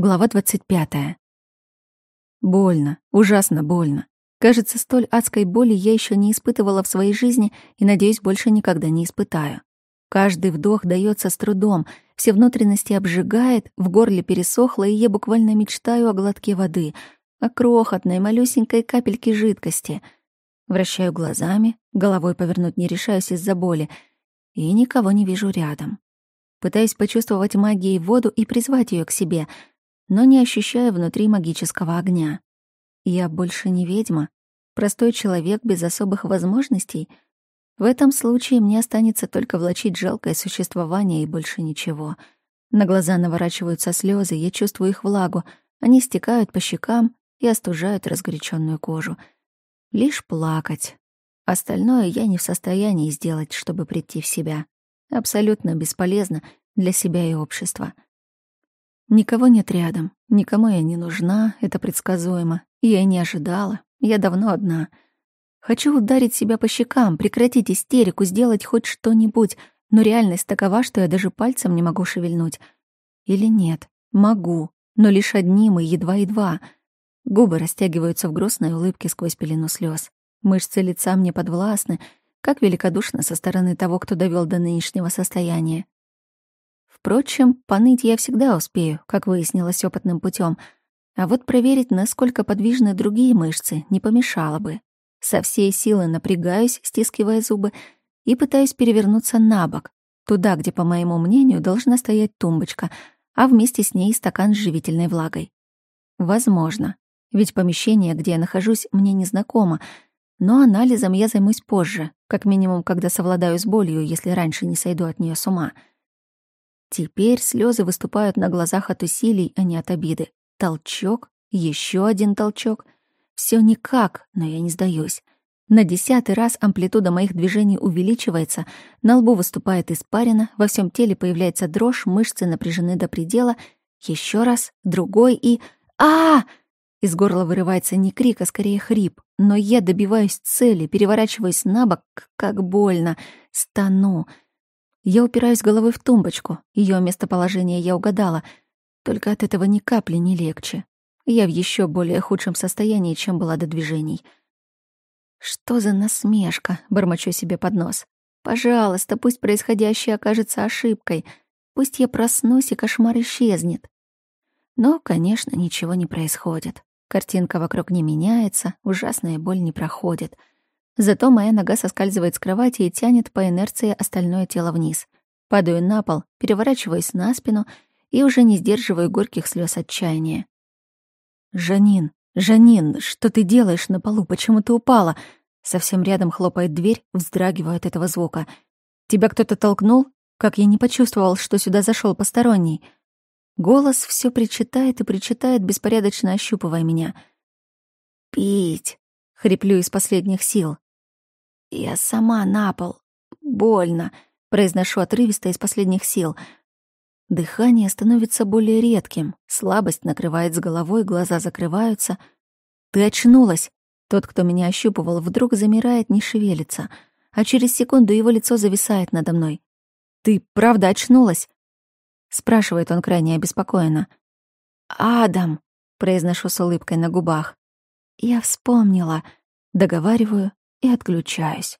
Глава 25. Больно, ужасно больно. Кажется, столь адской боли я еще не испытывала в своей жизни и, надеюсь, больше никогда не испытаю. Каждый вдох дается с трудом, все внутренности обжигает, в горле пересохло, и я буквально мечтаю о глотке воды, о крохотной, малюсенькой капельке жидкости. Вращаю глазами, головой повернуть не решаюсь из-за боли, и никого не вижу рядом. Пытаюсь почувствовать магией воду и призвать ее к себе — но не ощущая внутри магического огня. Я больше не ведьма, простой человек без особых возможностей. В этом случае мне останется только влачить жалкое существование и больше ничего. На глаза наворачиваются слезы, я чувствую их влагу, они стекают по щекам и остужают разгоряченную кожу. Лишь плакать. Остальное я не в состоянии сделать, чтобы прийти в себя. Абсолютно бесполезно для себя и общества. Никого нет рядом, никому я не нужна, это предсказуемо. Я и не ожидала, я давно одна. Хочу ударить себя по щекам, прекратить истерику, сделать хоть что-нибудь, но реальность такова, что я даже пальцем не могу шевельнуть. Или нет, могу, но лишь одним и едва-едва. Губы растягиваются в грустной улыбке сквозь пелену слез. Мышцы лица мне подвластны, как великодушно со стороны того, кто довел до нынешнего состояния. Впрочем, поныть я всегда успею, как выяснилось опытным путем, а вот проверить, насколько подвижны другие мышцы, не помешало бы. Со всей силы напрягаюсь, стискивая зубы, и пытаюсь перевернуться на бок, туда, где, по моему мнению, должна стоять тумбочка, а вместе с ней стакан с живительной влагой. Возможно, ведь помещение, где я нахожусь, мне незнакомо, но анализом я займусь позже, как минимум, когда совладаю с болью, если раньше не сойду от нее с ума — Теперь слезы выступают на глазах от усилий, а не от обиды. Толчок, еще один толчок. Все никак, но я не сдаюсь. На десятый раз амплитуда моих движений увеличивается, на лбу выступает испарина, во всем теле появляется дрожь, мышцы напряжены до предела. Еще раз, другой и... а, Из горла вырывается не крик, а скорее хрип. Но я добиваюсь цели, переворачиваюсь на бок, как больно, стану. Я упираюсь головой в тумбочку. Ее местоположение я угадала. Только от этого ни капли не легче. Я в еще более худшем состоянии, чем была до движений. «Что за насмешка?» — бормочу себе под нос. «Пожалуйста, пусть происходящее окажется ошибкой. Пусть я проснусь, и кошмар исчезнет». Но, конечно, ничего не происходит. Картинка вокруг не меняется, ужасная боль не проходит — Зато моя нога соскальзывает с кровати и тянет по инерции остальное тело вниз. Падаю на пол, переворачиваюсь на спину и уже не сдерживаю горьких слез отчаяния. «Жанин, Жанин, что ты делаешь на полу? Почему ты упала?» Совсем рядом хлопает дверь, вздрагиваю от этого звука. «Тебя кто-то толкнул? Как я не почувствовал, что сюда зашел посторонний?» Голос все причитает и причитает, беспорядочно ощупывая меня. «Пить!» — хриплю из последних сил. «Я сама на пол. Больно», — произношу отрывисто из последних сил. Дыхание становится более редким, слабость накрывает с головой, глаза закрываются. «Ты очнулась!» Тот, кто меня ощупывал, вдруг замирает, не шевелится, а через секунду его лицо зависает надо мной. «Ты правда очнулась?» — спрашивает он крайне обеспокоенно. «Адам!» — произношу с улыбкой на губах. «Я вспомнила», — договариваю, и отключаюсь.